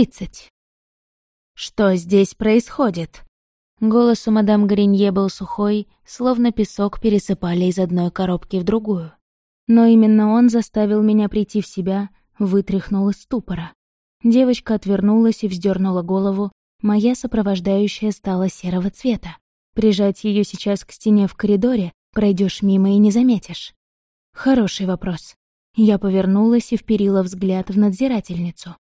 Тридцать. «Что здесь происходит?» Голос у мадам Гринье был сухой, словно песок пересыпали из одной коробки в другую. Но именно он заставил меня прийти в себя, вытряхнул из ступора. Девочка отвернулась и вздернула голову, моя сопровождающая стала серого цвета. Прижать ее сейчас к стене в коридоре, пройдешь мимо и не заметишь. Хороший вопрос. Я повернулась и вперила взгляд в надзирательницу.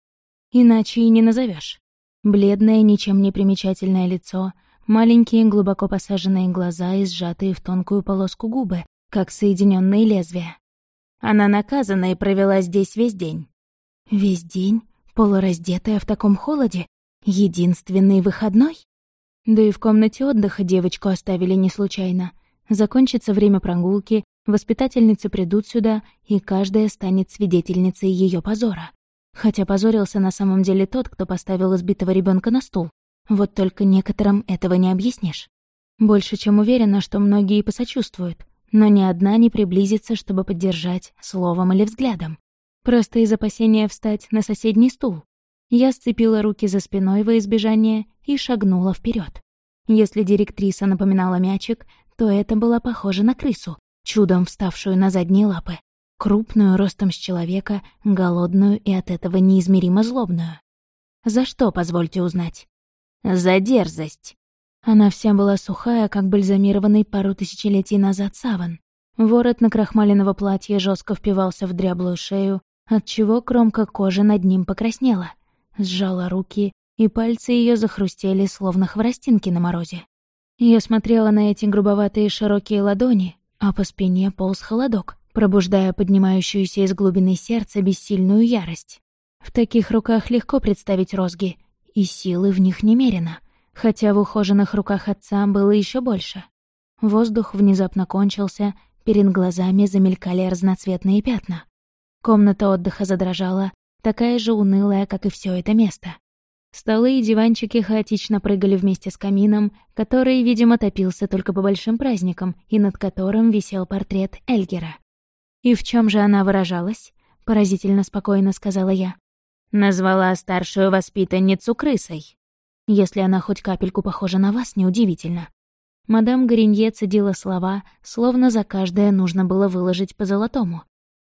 Иначе и не назовешь. Бледное, ничем не примечательное лицо, маленькие глубоко посаженные глаза и сжатые в тонкую полоску губы, как соединенные лезвия. Она наказана и провела здесь весь день. Весь день? Полураздетая в таком холоде? Единственный выходной? Да и в комнате отдыха девочку оставили не случайно. Закончится время прогулки, воспитательницы придут сюда, и каждая станет свидетельницей ее позора. Хотя позорился на самом деле тот, кто поставил избитого ребенка на стул. Вот только некоторым этого не объяснишь. Больше чем уверена, что многие посочувствуют, но ни одна не приблизится, чтобы поддержать словом или взглядом. Просто из опасения встать на соседний стул. Я сцепила руки за спиной во избежание и шагнула вперед. Если директриса напоминала мячик, то это было похоже на крысу, чудом вставшую на задние лапы. Крупную, ростом с человека, голодную и от этого неизмеримо злобную. За что, позвольте узнать? За дерзость. Она вся была сухая, как бальзамированный пару тысячелетий назад саван. Ворот накрахмаленного платья жестко впивался в дряблую шею, отчего кромка кожи над ним покраснела. Сжала руки, и пальцы ее захрустели, словно хворостинки на морозе. Я смотрела на эти грубоватые широкие ладони, а по спине полз холодок, пробуждая поднимающуюся из глубины сердца бессильную ярость. В таких руках легко представить розги, и силы в них немерено хотя в ухоженных руках отца было еще больше. Воздух внезапно кончился, перед глазами замелькали разноцветные пятна. Комната отдыха задрожала, такая же унылая, как и все это место. Столы и диванчики хаотично прыгали вместе с камином, который, видимо, топился только по большим праздникам и над которым висел портрет Эльгера. «И в чем же она выражалась?» — поразительно спокойно сказала я. «Назвала старшую воспитанницу крысой». Если она хоть капельку похожа на вас, неудивительно. Мадам Горинье цедила слова, словно за каждое нужно было выложить по золотому.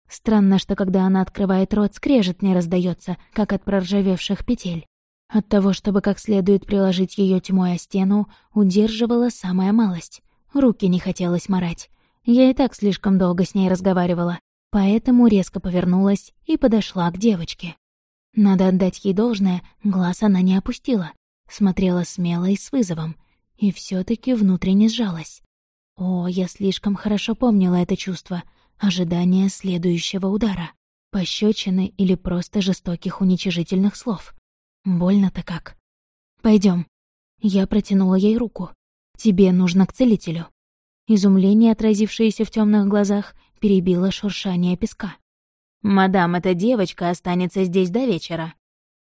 Странно, что когда она открывает рот, скрежет не раздается, как от проржавевших петель. От того, чтобы как следует приложить ее тьмой о стену, удерживала самая малость. Руки не хотелось морать. Я и так слишком долго с ней разговаривала, поэтому резко повернулась и подошла к девочке. Надо отдать ей должное, глаз она не опустила смотрела смело и с вызовом, и все таки внутренне сжалась. О, я слишком хорошо помнила это чувство, ожидание следующего удара, пощечины или просто жестоких уничижительных слов. Больно-то как. Пойдем. Я протянула ей руку. «Тебе нужно к целителю». Изумление, отразившееся в темных глазах, перебило шуршание песка. «Мадам, эта девочка останется здесь до вечера.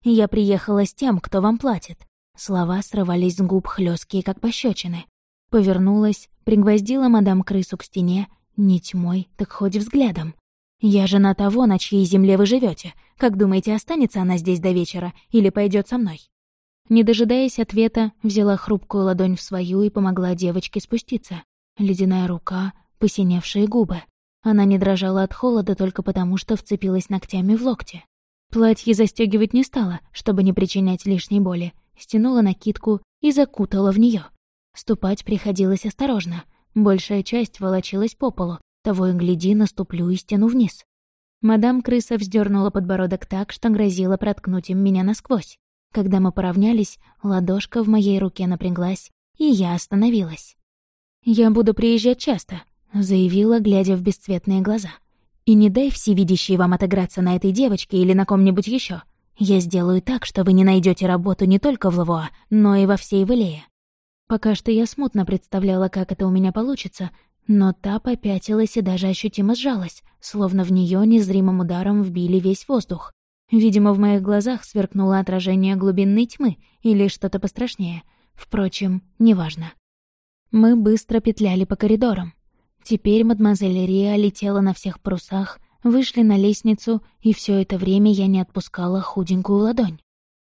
Я приехала с тем, кто вам платит. Слова срывались с губ хлёсткие, как пощечины. Повернулась, пригвоздила мадам крысу к стене, не тьмой, так хоть взглядом. «Я жена того, на чьей земле вы живете. Как думаете, останется она здесь до вечера или пойдет со мной?» Не дожидаясь ответа, взяла хрупкую ладонь в свою и помогла девочке спуститься. Ледяная рука, посиневшие губы. Она не дрожала от холода только потому, что вцепилась ногтями в локти. Платье застегивать не стала, чтобы не причинять лишней боли, стянула накидку и закутала в нее. Ступать приходилось осторожно. Большая часть волочилась по полу, того и гляди, наступлю и стяну вниз. Мадам крыса вздернула подбородок так, что грозила проткнуть им меня насквозь. Когда мы поравнялись, ладошка в моей руке напряглась, и я остановилась. «Я буду приезжать часто», — заявила, глядя в бесцветные глаза. «И не дай всевидящий вам отыграться на этой девочке или на ком-нибудь еще. Я сделаю так, что вы не найдете работу не только в Лавуа, но и во всей Валее. Пока что я смутно представляла, как это у меня получится, но та попятилась и даже ощутимо сжалась, словно в нее незримым ударом вбили весь воздух. Видимо, в моих глазах сверкнуло отражение глубинной тьмы или что-то пострашнее. Впрочем, неважно. Мы быстро петляли по коридорам. Теперь мадемуазель Риа летела на всех парусах, Вышли на лестницу, и все это время я не отпускала худенькую ладонь.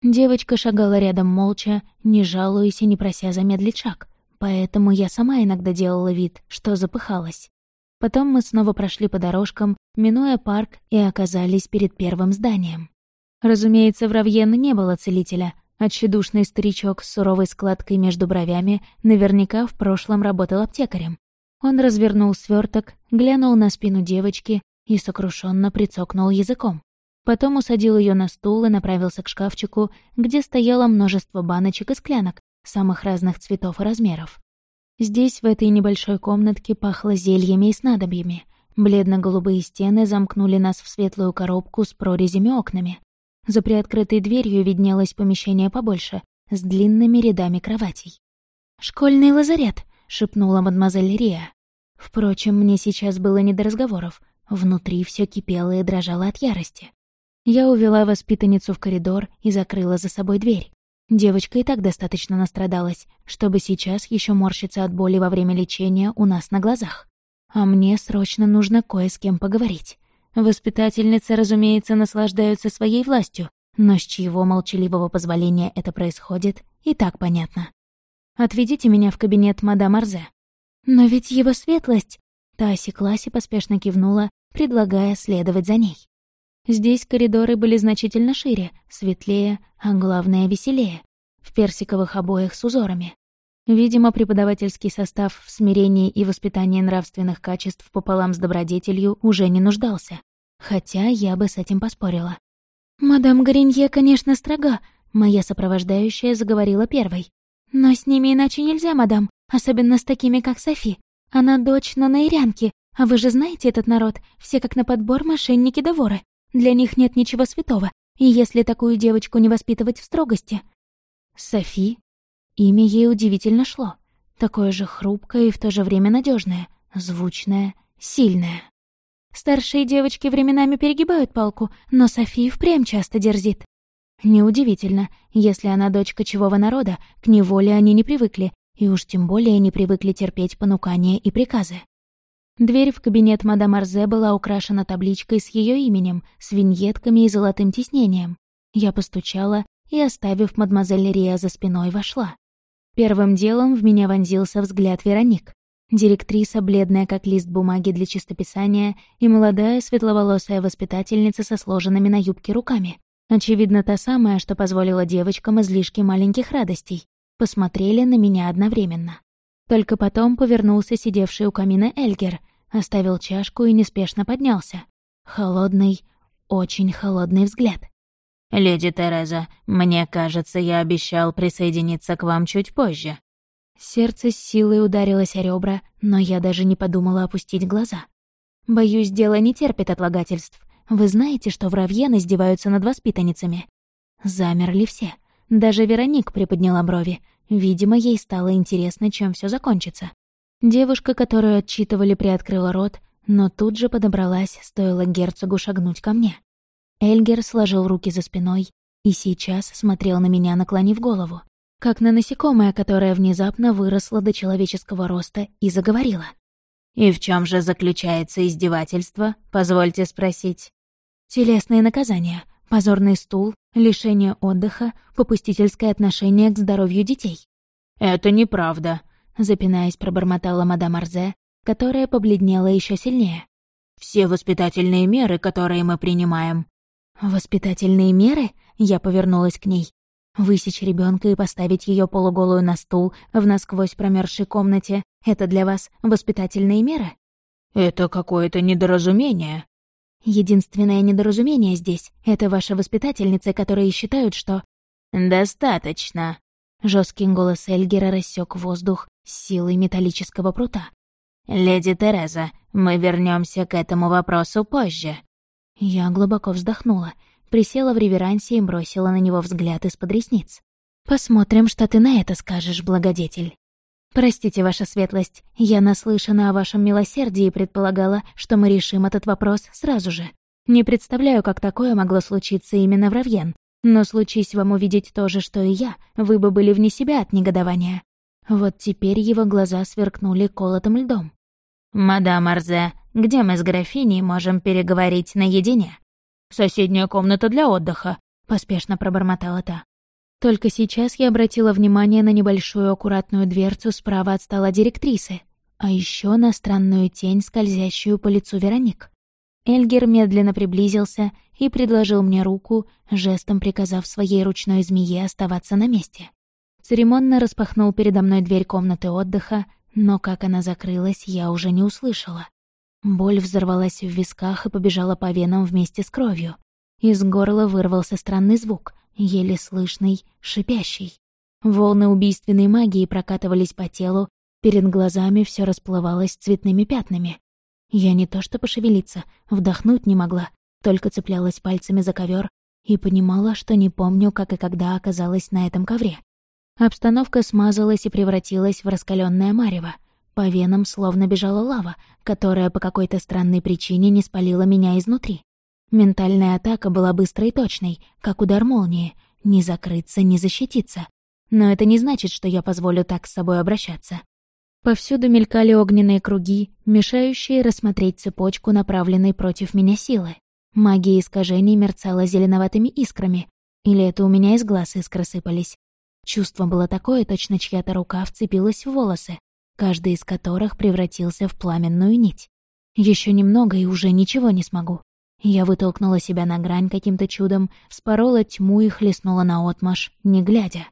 Девочка шагала рядом молча, не жалуясь и не прося замедлить шаг, поэтому я сама иногда делала вид, что запыхалась. Потом мы снова прошли по дорожкам, минуя парк, и оказались перед первым зданием. Разумеется, в Равьен не было целителя, а тщедушный старичок с суровой складкой между бровями наверняка в прошлом работал аптекарем. Он развернул сверток, глянул на спину девочки и сокрушенно прицокнул языком. Потом усадил ее на стул и направился к шкафчику, где стояло множество баночек и склянок самых разных цветов и размеров. Здесь, в этой небольшой комнатке, пахло зельями и снадобьями. Бледно-голубые стены замкнули нас в светлую коробку с прорезями окнами. За приоткрытой дверью виднелось помещение побольше, с длинными рядами кроватей. «Школьный лазарет», — шепнула мадемуазель Рия. Впрочем, мне сейчас было не до разговоров. Внутри все кипело и дрожало от ярости. Я увела воспитанницу в коридор и закрыла за собой дверь. Девочка и так достаточно настрадалась, чтобы сейчас еще морщиться от боли во время лечения у нас на глазах. А мне срочно нужно кое с кем поговорить. Воспитательницы, разумеется, наслаждаются своей властью, но с чьего молчаливого позволения это происходит, и так понятно. «Отведите меня в кабинет мадам Арзе». «Но ведь его светлость...» Та осеклась и поспешно кивнула, предлагая следовать за ней. Здесь коридоры были значительно шире, светлее, а главное — веселее. В персиковых обоях с узорами. Видимо, преподавательский состав в смирении и воспитании нравственных качеств пополам с добродетелью уже не нуждался. Хотя я бы с этим поспорила. «Мадам Горенье, конечно, строга», — моя сопровождающая заговорила первой. «Но с ними иначе нельзя, мадам, особенно с такими, как Софи. Она дочь Нанаирянки, а вы же знаете этот народ, все как на подбор мошенники да воры. Для них нет ничего святого, и если такую девочку не воспитывать в строгости... Софи? Имя ей удивительно шло. Такое же хрупкое и в то же время надежное, звучное, сильное. Старшие девочки временами перегибают палку, но Софи впрямь часто дерзит. Неудивительно, если она дочь кочевого народа, к неволе они не привыкли, и уж тем более не привыкли терпеть понукания и приказы. Дверь в кабинет мадам Арзе была украшена табличкой с ее именем, с виньетками и золотым тиснением. Я постучала и, оставив мадемуазель Рия за спиной, вошла. Первым делом в меня вонзился взгляд Вероник. Директриса, бледная как лист бумаги для чистописания, и молодая светловолосая воспитательница со сложенными на юбке руками. Очевидно, та самая, что позволила девочкам излишки маленьких радостей. Посмотрели на меня одновременно. Только потом повернулся сидевший у камина Эльгер, оставил чашку и неспешно поднялся. Холодный, очень холодный взгляд. «Леди Тереза, мне кажется, я обещал присоединиться к вам чуть позже». Сердце с силой ударилось о ребра, но я даже не подумала опустить глаза. Боюсь, дело не терпит отлагательств. Вы знаете, что в Равьен издеваются над воспитанницами? Замерли все. Даже Вероник приподняла брови, Видимо, ей стало интересно, чем все закончится. Девушка, которую отчитывали, приоткрыла рот, но тут же подобралась, стоило герцогу шагнуть ко мне. Эльгер сложил руки за спиной и сейчас смотрел на меня, наклонив голову, как на насекомое, которое внезапно выросло до человеческого роста и заговорило. «И в чем же заключается издевательство, позвольте спросить?» «Телесные наказания, позорный стул, лишение отдыха, попустительское отношение к здоровью детей. «Это неправда», — запинаясь, пробормотала мадам Арзе, которая побледнела еще сильнее. «Все воспитательные меры, которые мы принимаем». «Воспитательные меры?» — я повернулась к ней. «Высечь ребенка и поставить ее полуголую на стул в насквозь промерзшей комнате — это для вас воспитательные меры?» «Это какое-то недоразумение», Единственное недоразумение здесь — это ваши воспитательницы, которые считают, что... «Достаточно!» Жесткий голос Эльгера рассек воздух силой металлического прута. «Леди Тереза, мы вернемся к этому вопросу позже». Я глубоко вздохнула, присела в реверансе и бросила на него взгляд из-под ресниц. «Посмотрим, что ты на это скажешь, благодетель». «Простите, ваша светлость, я наслышана о вашем милосердии и предполагала, что мы решим этот вопрос сразу же. Не представляю, как такое могло случиться именно в Равьен, но случись вам увидеть то же, что и я, вы бы были вне себя от негодования». Вот теперь его глаза сверкнули колотым льдом. «Мадам Арзе, где мы с графиней можем переговорить наедине?» «Соседняя комната для отдыха», — поспешно пробормотала та. Только сейчас я обратила внимание на небольшую аккуратную дверцу справа от стола директрисы, а еще на странную тень, скользящую по лицу Вероник. Эльгер медленно приблизился и предложил мне руку, жестом приказав своей ручной змее оставаться на месте. Церемонно распахнул передо мной дверь комнаты отдыха, но как она закрылась, я уже не услышала. Боль взорвалась в висках и побежала по венам вместе с кровью. Из горла вырвался странный звук, еле слышный, шипящий. Волны убийственной магии прокатывались по телу, перед глазами все расплывалось цветными пятнами. Я не то что пошевелиться, вдохнуть не могла, только цеплялась пальцами за ковер и понимала, что не помню, как и когда оказалась на этом ковре. Обстановка смазалась и превратилась в раскаленное марево. По венам словно бежала лава, которая по какой-то странной причине не спалила меня изнутри. Ментальная атака была быстрой и точной, как удар молнии. Не закрыться, не защититься. Но это не значит, что я позволю так с собой обращаться. Повсюду мелькали огненные круги, мешающие рассмотреть цепочку, направленной против меня силы. Магия искажений мерцала зеленоватыми искрами. Или это у меня из глаз искры сыпались. Чувство было такое, точно чья-то рука вцепилась в волосы, каждый из которых превратился в пламенную нить. Еще немного, и уже ничего не смогу. Я вытолкнула себя на грань каким-то чудом, вспорола тьму и хлестнула наотмашь, не глядя.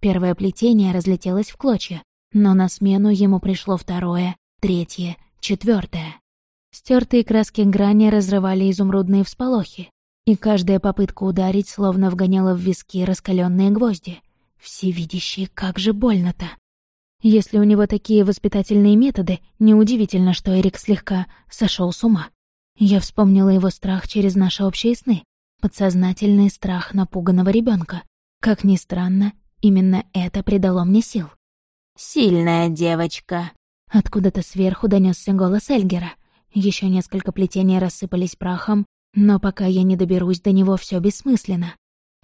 Первое плетение разлетелось в клочья, но на смену ему пришло второе, третье, четвертое. Стертые краски грани разрывали изумрудные всполохи, и каждая попытка ударить словно вгоняла в виски раскаленные гвозди. Всевидящий, как же больно-то! Если у него такие воспитательные методы, неудивительно, что Эрик слегка сошел с ума. Я вспомнила его страх через наши общие сны, подсознательный страх напуганного ребенка. Как ни странно, именно это придало мне сил. «Сильная девочка!» Откуда-то сверху донесся голос Эльгера. Еще несколько плетений рассыпались прахом, но пока я не доберусь до него, все бессмысленно.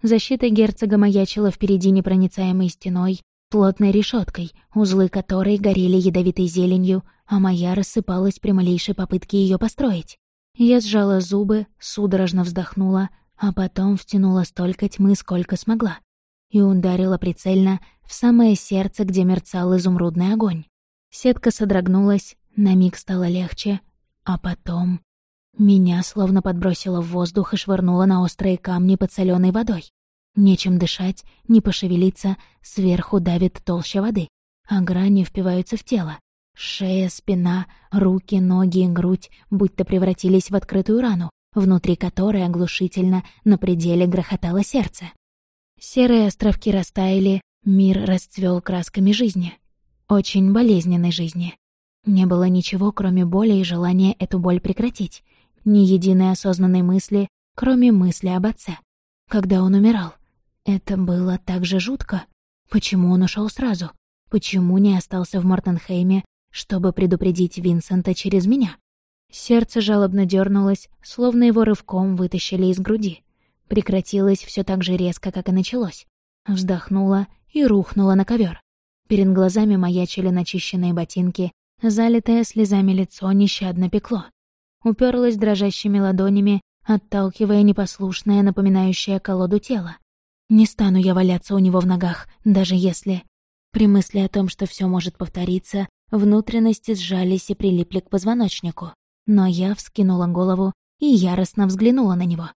Защита герцога маячила впереди непроницаемой стеной, плотной решеткой, узлы которой горели ядовитой зеленью, а моя рассыпалась при малейшей попытке ее построить. Я сжала зубы, судорожно вздохнула, а потом втянула столько тьмы, сколько смогла, и ударила прицельно в самое сердце, где мерцал изумрудный огонь. Сетка содрогнулась, на миг стало легче, а потом... Меня словно подбросило в воздух и швырнуло на острые камни под соленой водой. Нечем дышать, не пошевелиться, сверху давит толща воды, а грани впиваются в тело. Шея, спина, руки, ноги грудь будто превратились в открытую рану, внутри которой оглушительно на пределе грохотало сердце. Серые островки растаяли, мир расцвел красками жизни. Очень болезненной жизни. Не было ничего, кроме боли и желания эту боль прекратить. Ни единой осознанной мысли, кроме мысли об отце. Когда он умирал. Это было так же жутко. Почему он ушел сразу? Почему не остался в Мортенхейме чтобы предупредить Винсента через меня. Сердце жалобно дернулось, словно его рывком вытащили из груди. Прекратилось все так же резко, как и началось. Вздохнула и рухнула на ковер. Перед глазами маячили начищенные ботинки, залитое слезами лицо нещадно пекло. Уперлась дрожащими ладонями, отталкивая непослушное, напоминающее колоду тело. Не стану я валяться у него в ногах, даже если... При мысли о том, что все может повториться, Внутренности сжались и прилипли к позвоночнику. Но я вскинула голову и яростно взглянула на него.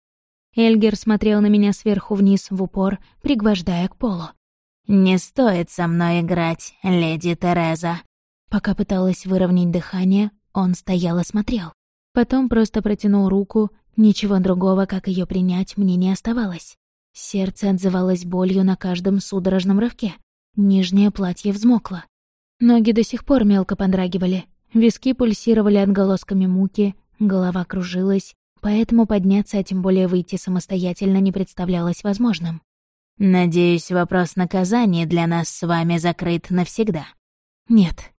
Эльгер смотрел на меня сверху вниз в упор, пригвождая к полу. «Не стоит со мной играть, леди Тереза». Пока пыталась выровнять дыхание, он стоял и смотрел. Потом просто протянул руку, ничего другого, как ее принять, мне не оставалось. Сердце отзывалось болью на каждом судорожном рывке. Нижнее платье взмокло. Ноги до сих пор мелко подрагивали, виски пульсировали отголосками муки, голова кружилась, поэтому подняться, а тем более выйти самостоятельно не представлялось возможным. «Надеюсь, вопрос наказания для нас с вами закрыт навсегда». «Нет».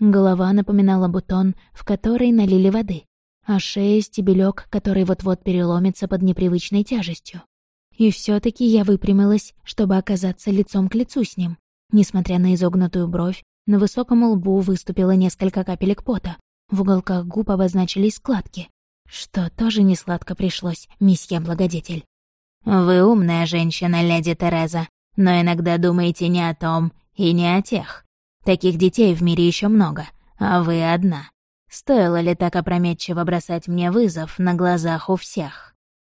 Голова напоминала бутон, в который налили воды, а шея — стебелек, который вот-вот переломится под непривычной тяжестью. И все таки я выпрямилась, чтобы оказаться лицом к лицу с ним, несмотря на изогнутую бровь на высоком лбу выступило несколько капелек пота. В уголках губ обозначились складки. Что тоже не сладко пришлось, месье благодетель. Вы умная женщина, леди Тереза, но иногда думаете не о том и не о тех. Таких детей в мире еще много, а вы одна. Стоило ли так опрометчиво бросать мне вызов на глазах у всех?»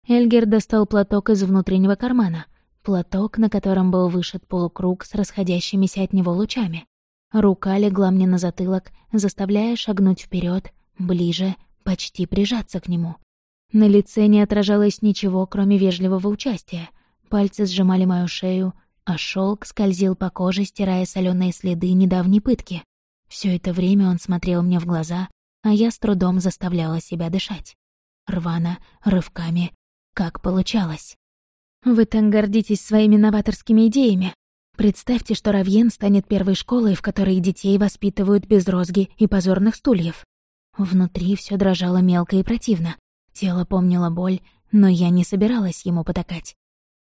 Эльгер достал платок из внутреннего кармана. Платок, на котором был вышит полукруг с расходящимися от него лучами. Рука легла мне на затылок, заставляя шагнуть вперед, ближе, почти прижаться к нему. На лице не отражалось ничего, кроме вежливого участия. Пальцы сжимали мою шею, а шелк скользил по коже, стирая соленые следы недавней пытки. Все это время он смотрел мне в глаза, а я с трудом заставляла себя дышать. Рвано, рывками, как получалось. «Вы так гордитесь своими новаторскими идеями. Представьте, что Равьен станет первой школой, в которой детей воспитывают без розги и позорных стульев». Внутри все дрожало мелко и противно. Тело помнило боль, но я не собиралась ему потакать.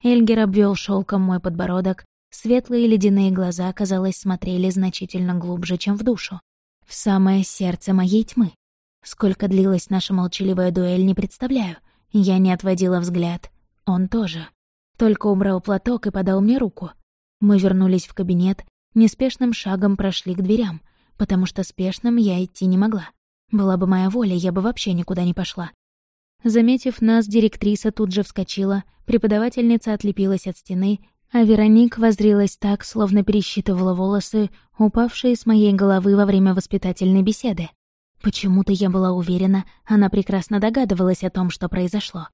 Эльгер обвел шелком мой подбородок, светлые ледяные глаза, казалось, смотрели значительно глубже, чем в душу. В самое сердце моей тьмы. Сколько длилась наша молчаливая дуэль, не представляю. Я не отводила взгляд. Он тоже. Только убрал платок и подал мне руку. Мы вернулись в кабинет, неспешным шагом прошли к дверям, потому что спешным я идти не могла. Была бы моя воля, я бы вообще никуда не пошла. Заметив нас, директриса тут же вскочила, преподавательница отлепилась от стены, а Вероник воззрилась так, словно пересчитывала волосы, упавшие с моей головы во время воспитательной беседы. Почему-то я была уверена, она прекрасно догадывалась о том, что произошло.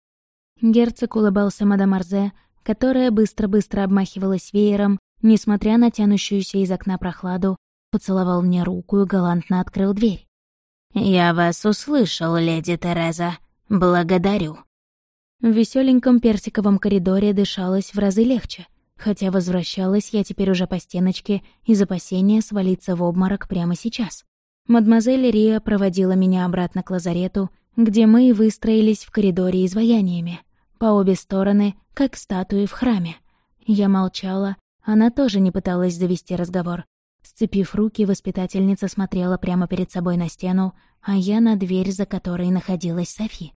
Герцог улыбался мадам Арзе, которая быстро-быстро обмахивалась веером, несмотря на тянущуюся из окна прохладу, поцеловал мне руку и галантно открыл дверь. «Я вас услышал, леди Тереза», «Благодарю». В веселеньком персиковом коридоре дышалось в разы легче, хотя возвращалась я теперь уже по стеночке из опасения свалиться в обморок прямо сейчас. Мадемуазель Рия проводила меня обратно к лазарету, где мы выстроились в коридоре изваяниями, по обе стороны, как статуи в храме. Я молчала, она тоже не пыталась завести разговор. Сцепив руки, воспитательница смотрела прямо перед собой на стену, а я на дверь, за которой находилась Софи.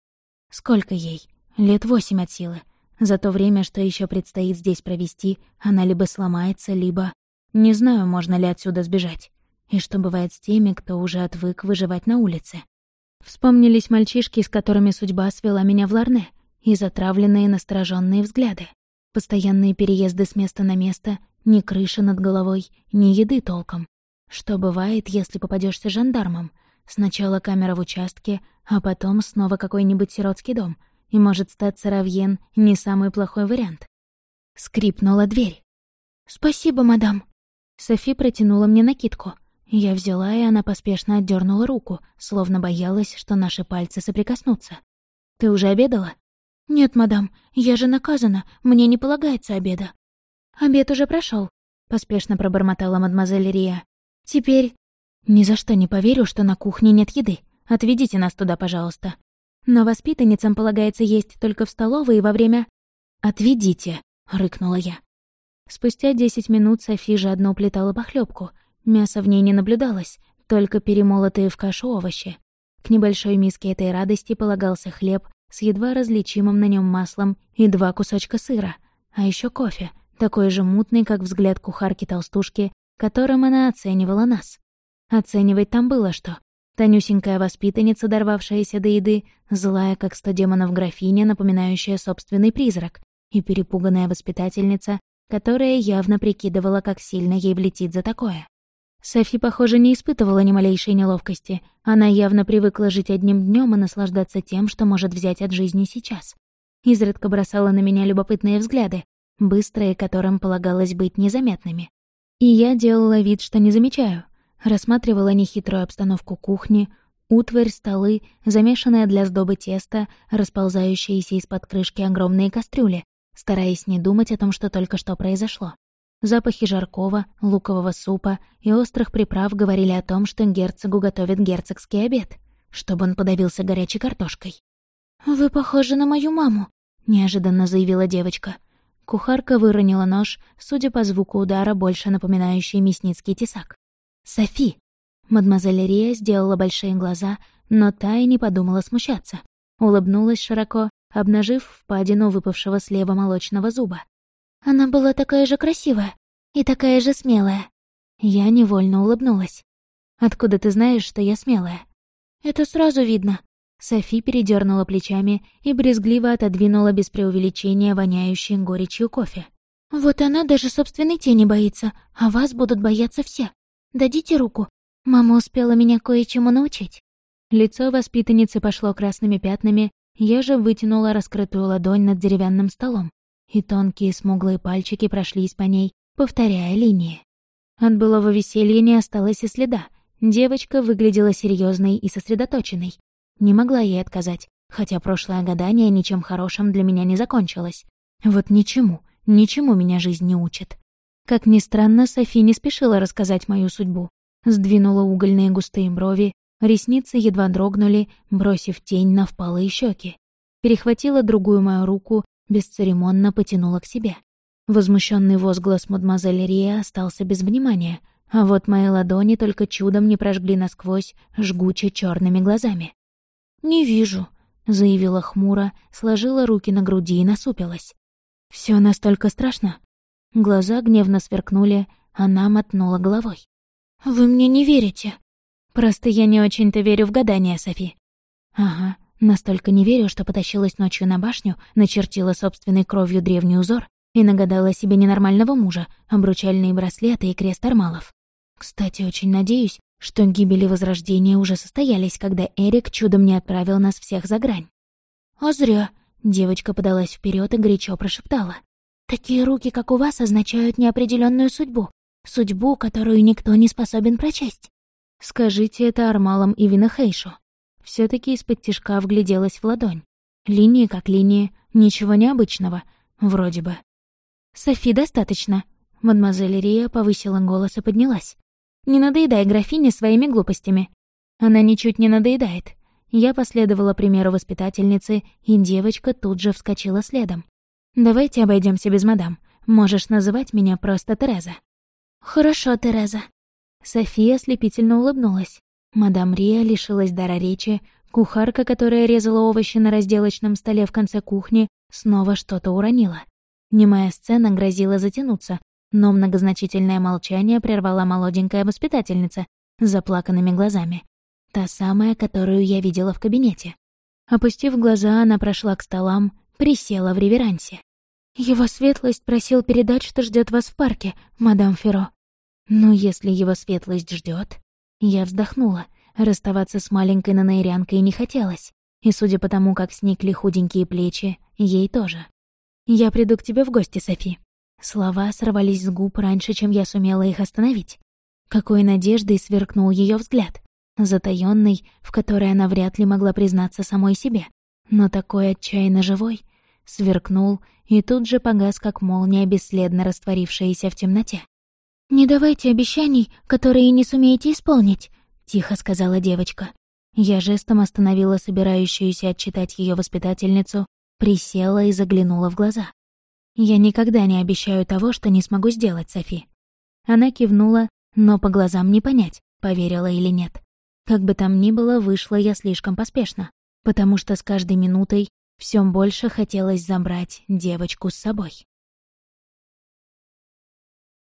Сколько ей? Лет восемь от силы. За то время, что еще предстоит здесь провести, она либо сломается, либо... Не знаю, можно ли отсюда сбежать. И что бывает с теми, кто уже отвык выживать на улице. Вспомнились мальчишки, с которыми судьба свела меня в Ларне, и затравленные настороженные взгляды. Постоянные переезды с места на место, ни крыши над головой, ни еды толком. Что бывает, если попадешься жандармом? Сначала камера в участке, а потом снова какой-нибудь сиротский дом. И может стать Равьен не самый плохой вариант. Скрипнула дверь. «Спасибо, мадам». Софи протянула мне накидку. Я взяла, и она поспешно отдернула руку, словно боялась, что наши пальцы соприкоснутся. «Ты уже обедала?» «Нет, мадам, я же наказана, мне не полагается обеда». «Обед уже прошел, поспешно пробормотала мадемуазель Рия. «Теперь «Ни за что не поверю, что на кухне нет еды. Отведите нас туда, пожалуйста. Но воспитанницам полагается есть только в столовой и во время...» «Отведите», — рыкнула я. Спустя десять минут Софи жадно уплетала похлебку. Мяса в ней не наблюдалось, только перемолотые в кашу овощи. К небольшой миске этой радости полагался хлеб с едва различимым на нем маслом и два кусочка сыра, а еще кофе, такой же мутный, как взгляд кухарки-толстушки, которым она оценивала нас. Оценивать там было что. Тонюсенькая воспитанница, дорвавшаяся до еды, злая, как сто демонов графиня, напоминающая собственный призрак, и перепуганная воспитательница, которая явно прикидывала, как сильно ей влетит за такое. Софи, похоже, не испытывала ни малейшей неловкости. Она явно привыкла жить одним днем и наслаждаться тем, что может взять от жизни сейчас. Изредка бросала на меня любопытные взгляды, быстрые, которым полагалось быть незаметными. И я делала вид, что не замечаю — рассматривала нехитрую обстановку кухни, утварь, столы, замешанное для сдобы тесто, расползающиеся из-под крышки огромные кастрюли, стараясь не думать о том, что только что произошло. Запахи жаркого, лукового супа и острых приправ говорили о том, что герцогу готовят герцогский обед, чтобы он подавился горячей картошкой. «Вы похожи на мою маму», — неожиданно заявила девочка. Кухарка выронила нож, судя по звуку удара, больше напоминающий мясницкий тесак. «Софи!» Мадемуазель Рия сделала большие глаза, но та и не подумала смущаться. Улыбнулась широко, обнажив впадину выпавшего слева молочного зуба. «Она была такая же красивая и такая же смелая». Я невольно улыбнулась. «Откуда ты знаешь, что я смелая?» «Это сразу видно». Софи передернула плечами и брезгливо отодвинула без преувеличения воняющий горечью кофе. «Вот она даже собственной тени боится, а вас будут бояться все. Дадите руку? Мама успела меня кое-чему научить». Лицо воспитанницы пошло красными пятнами, я же вытянула раскрытую ладонь над деревянным столом, и тонкие смуглые пальчики прошлись по ней, повторяя линии. От былого веселья не осталось и следа. Девочка выглядела серьезной и сосредоточенной. Не могла ей отказать, хотя прошлое гадание ничем хорошим для меня не закончилось. Вот ничему, ничему меня жизнь не учит. Как ни странно, Софи не спешила рассказать мою судьбу. Сдвинула угольные густые брови, ресницы едва дрогнули, бросив тень на впалые щеки. Перехватила другую мою руку, бесцеремонно потянула к себе. Возмущенный возглас мадемуазель Рия остался без внимания, а вот мои ладони только чудом не прожгли насквозь жгуче черными глазами. «Не вижу», — заявила хмуро, сложила руки на груди и насупилась. Все настолько страшно?» Глаза гневно сверкнули, она мотнула головой. «Вы мне не верите?» «Просто я не очень-то верю в гадания, Софи». «Ага, настолько не верю, что потащилась ночью на башню, начертила собственной кровью древний узор и нагадала себе ненормального мужа, обручальные браслеты и крест армалов. Кстати, очень надеюсь, что гибели Возрождения уже состоялись, когда Эрик чудом не отправил нас всех за грань. «А зря», — девочка подалась вперед и горячо прошептала. Такие руки, как у вас, означают неопределенную судьбу. Судьбу, которую никто не способен прочесть. Скажите это Армалам и Винахейшу. Все таки из-под тишка вгляделась в ладонь. Линии как линии, ничего необычного, вроде бы. «Софи, достаточно!» Мадемуазель Рия повысила голос и поднялась. «Не надоедай графине своими глупостями. Она ничуть не надоедает». Я последовала примеру воспитательницы, и девочка тут же вскочила следом. «Давайте обойдемся без мадам. Можешь называть меня просто Тереза». «Хорошо, Тереза». София ослепительно улыбнулась. Мадам Рия лишилась дара речи, кухарка, которая резала овощи на разделочном столе в конце кухни, снова что-то уронила. Немая сцена грозила затянуться, но многозначительное молчание прервала молоденькая воспитательница с заплаканными глазами. Та самая, которую я видела в кабинете. Опустив глаза, она прошла к столам, присела в реверансе. «Его светлость просил передать, что ждет вас в парке, мадам Феро». «Ну, если его светлость ждет, Я вздохнула. Расставаться с маленькой нанаирянкой не хотелось. И судя по тому, как сникли худенькие плечи, ей тоже. «Я приду к тебе в гости, Софи». Слова сорвались с губ раньше, чем я сумела их остановить. Какой надеждой сверкнул ее взгляд. Затаённый, в которой она вряд ли могла признаться самой себе. Но такой отчаянно живой — сверкнул и тут же погас, как молния, бесследно растворившаяся в темноте. «Не давайте обещаний, которые не сумеете исполнить», — тихо сказала девочка. Я жестом остановила собирающуюся отчитать ее воспитательницу, присела и заглянула в глаза. «Я никогда не обещаю того, что не смогу сделать, Софи». Она кивнула, но по глазам не понять, поверила или нет. Как бы там ни было, вышла я слишком поспешно, потому что с каждой минутой Всем больше хотелось забрать девочку с собой.